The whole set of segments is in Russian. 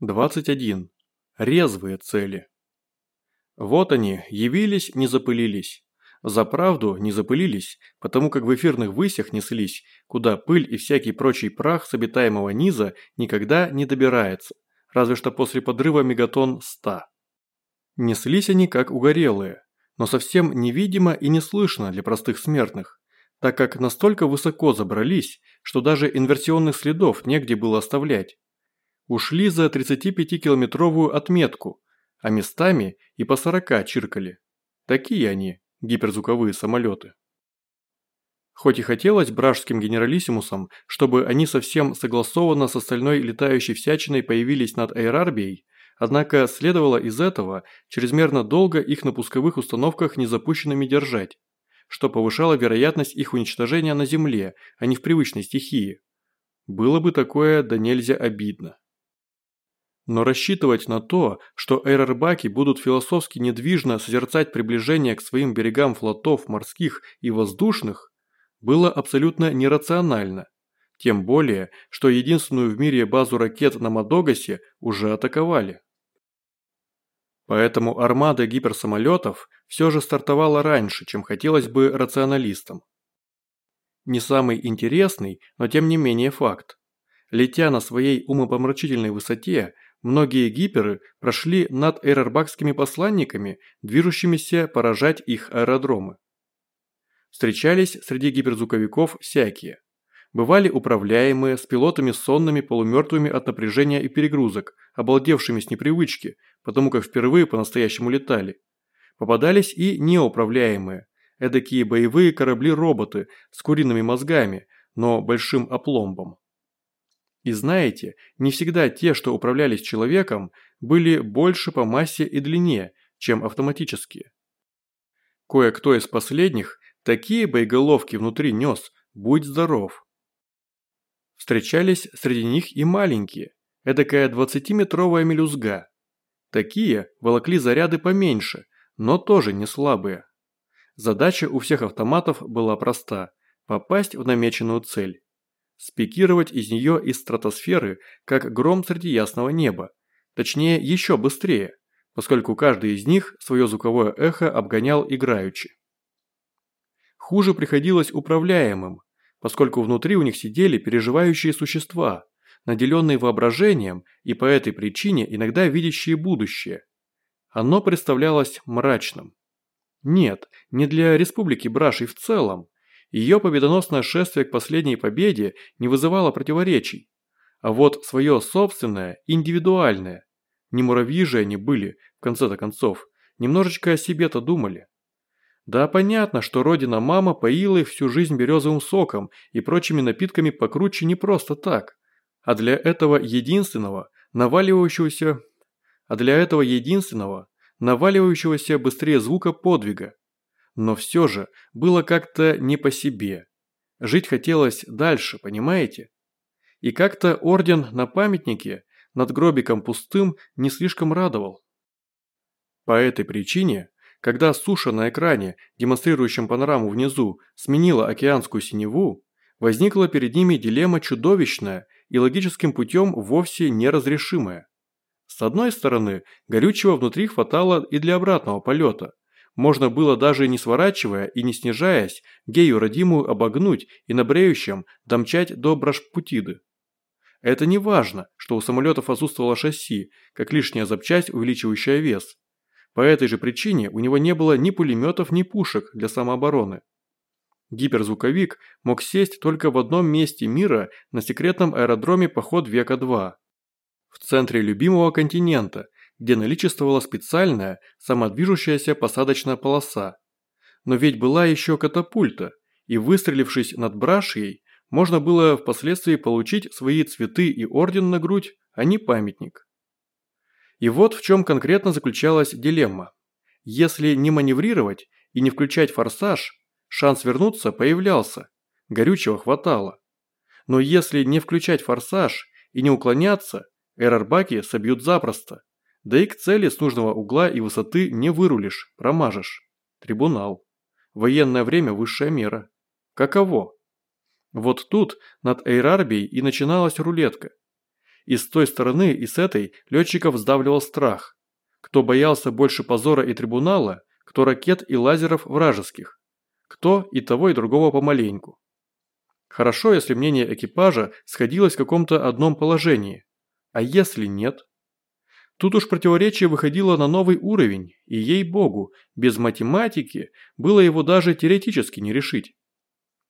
21. Резвые цели. Вот они, явились, не запылились. За правду не запылились, потому как в эфирных высях неслись, куда пыль и всякий прочий прах с обитаемого низа никогда не добирается, разве что после подрыва мегатон 100. Неслись они как угорелые, но совсем невидимо и не слышно для простых смертных, так как настолько высоко забрались, что даже инверсионных следов негде было оставлять ушли за 35-километровую отметку, а местами и по 40 чиркали. Такие они, гиперзвуковые самолеты. Хоть и хотелось бражским генералиссимусам, чтобы они совсем согласованно с остальной летающей всячиной появились над Эйрарбией, однако следовало из этого чрезмерно долго их на пусковых установках незапущенными держать, что повышало вероятность их уничтожения на Земле, а не в привычной стихии. Было бы такое да нельзя обидно. Но рассчитывать на то, что эйрербаки будут философски недвижно созерцать приближение к своим берегам флотов морских и воздушных, было абсолютно нерационально. Тем более, что единственную в мире базу ракет на Мадогасе уже атаковали. Поэтому армада гиперсамолетов все же стартовала раньше, чем хотелось бы рационалистам. Не самый интересный, но тем не менее факт. Летя на своей умопомрачительной высоте, Многие гиперы прошли над эйрорбакскими посланниками, движущимися поражать их аэродромы. Встречались среди гиперзвуковиков всякие. Бывали управляемые, с пилотами сонными, полумертвыми от напряжения и перегрузок, обалдевшими с непривычки, потому как впервые по-настоящему летали. Попадались и неуправляемые, эдакие боевые корабли-роботы с куриными мозгами, но большим опломбом. И знаете, не всегда те, что управлялись человеком, были больше по массе и длине, чем автоматические. Кое-кто из последних такие боеголовки внутри нес, будь здоров. Встречались среди них и маленькие, эдакая 20-метровая мелюзга. Такие волокли заряды поменьше, но тоже не слабые. Задача у всех автоматов была проста – попасть в намеченную цель спикировать из нее из стратосферы, как гром среди ясного неба. Точнее, еще быстрее, поскольку каждый из них свое звуковое эхо обгонял играючи. Хуже приходилось управляемым, поскольку внутри у них сидели переживающие существа, наделенные воображением и по этой причине иногда видящие будущее. Оно представлялось мрачным. Нет, не для Республики Брашей в целом, ее победоносное шествие к последней победе не вызывало противоречий. А вот свое собственное, индивидуальное. Не муравьи же они были, в конце-то концов. Немножечко о себе-то думали. Да, понятно, что родина-мама поила их всю жизнь березовым соком и прочими напитками покруче не просто так. А для этого единственного, наваливающегося... А для этого единственного, наваливающегося быстрее звука подвига, но все же было как-то не по себе. Жить хотелось дальше, понимаете? И как-то орден на памятнике над гробиком пустым не слишком радовал. По этой причине, когда суша на экране, демонстрирующем панораму внизу, сменила океанскую синеву, возникла перед ними дилемма чудовищная и логическим путем вовсе неразрешимая. С одной стороны, горючего внутри хватало и для обратного полета – можно было даже не сворачивая и не снижаясь, гею родимую обогнуть и на бреющем домчать до Брашпутиды. Это не важно, что у самолетов отсутствовало шасси, как лишняя запчасть, увеличивающая вес. По этой же причине у него не было ни пулеметов, ни пушек для самообороны. Гиперзвуковик мог сесть только в одном месте мира на секретном аэродроме «Поход века 2». В центре любимого континента, где наличествовала специальная самодвижущаяся посадочная полоса. Но ведь была еще катапульта, и выстрелившись над Брашьей, можно было впоследствии получить свои цветы и орден на грудь, а не памятник. И вот в чем конкретно заключалась дилемма. Если не маневрировать и не включать форсаж, шанс вернуться появлялся, горючего хватало. Но если не включать форсаж и не уклоняться, эрорбаки собьют запросто. Да и к цели с нужного угла и высоты не вырулишь, промажешь. Трибунал. Военное время высшая мера. Каково? Вот тут над Эйрарбией и начиналась рулетка. И с той стороны, и с этой летчиков сдавливал страх. Кто боялся больше позора и трибунала, кто ракет и лазеров вражеских. Кто и того, и другого помаленьку. Хорошо, если мнение экипажа сходилось в каком-то одном положении. А если нет? Тут уж противоречие выходило на новый уровень, и ей-богу, без математики было его даже теоретически не решить.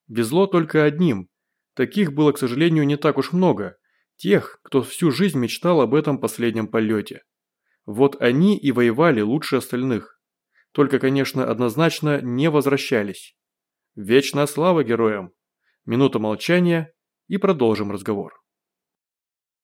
Везло только одним. Таких было, к сожалению, не так уж много. Тех, кто всю жизнь мечтал об этом последнем полете. Вот они и воевали лучше остальных. Только, конечно, однозначно не возвращались. Вечная слава героям! Минута молчания и продолжим разговор.